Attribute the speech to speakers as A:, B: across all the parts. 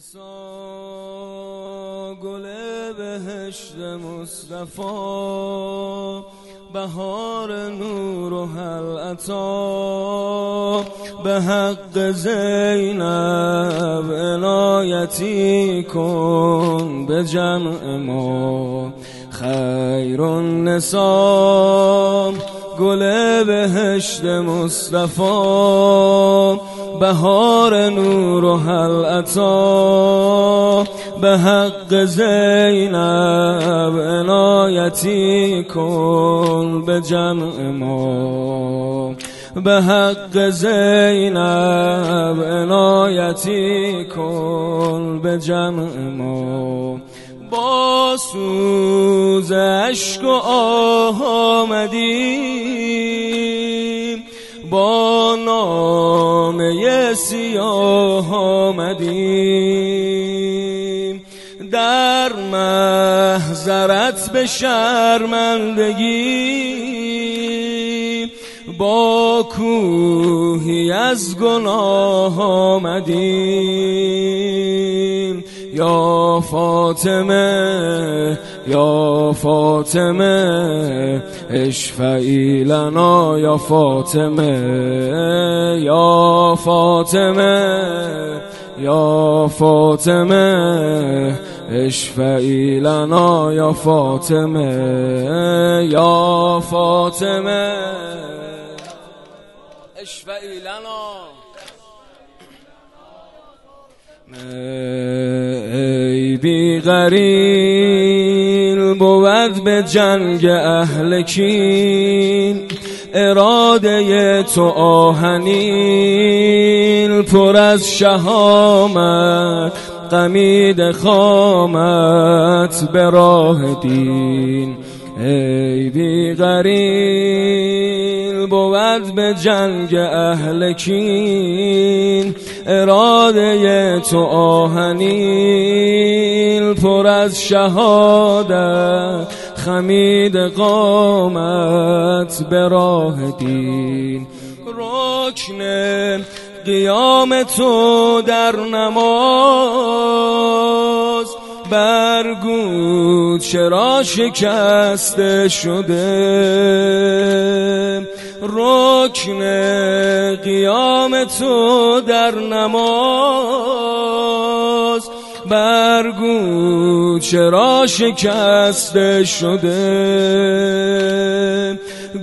A: نسا گل بهشت مصطفی بهار نور و حلعتا به حق زینب عنایتی کن به جمع ما خیر النسا گل بهشت مصطفی بهار نور و حلعتا به حق زینب عنایتی کن به جمع ما. به حق زینب عنایتی کن به جمع ما. با سوز عشق و آه آمدیم. با نامه سیاه آمدیم. در محضرت به شرمندگی. با کوهی از گناه آمدیم. یا فاطمه یا فاطمه اشفعی لنا یا فاطمه یا فاطمه یا فاطمه اشفعی لنا یا فاطمه یا فاطمه. اشفعی لنا. ای بی غریل بود به جنگ اهل کین. اراده تو آهنیل پر از شهامت قمید خامت به راه دین. ای بی بود به جنگ اهل کین. اراده تو آهنیل پر از شهادت خمید قامت به راه دین. رکن قیام تو در نماز. برگو چرا شکسته شده؟ رکن قیام تو در نماز. برگو چرا شکسته شده؟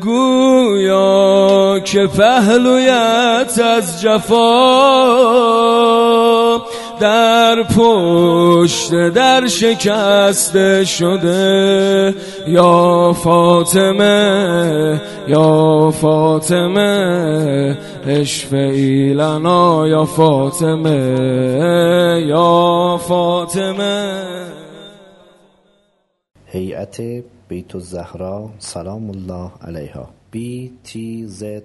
A: گویا که پهلویت از جفا. در پشت در شکسته شده یا فاطمه یا فاطمه اشفعی لنا یا فاطمه یا فاطمه.
B: هیئت بیت الزهرا سلام الله علیها btzs.ir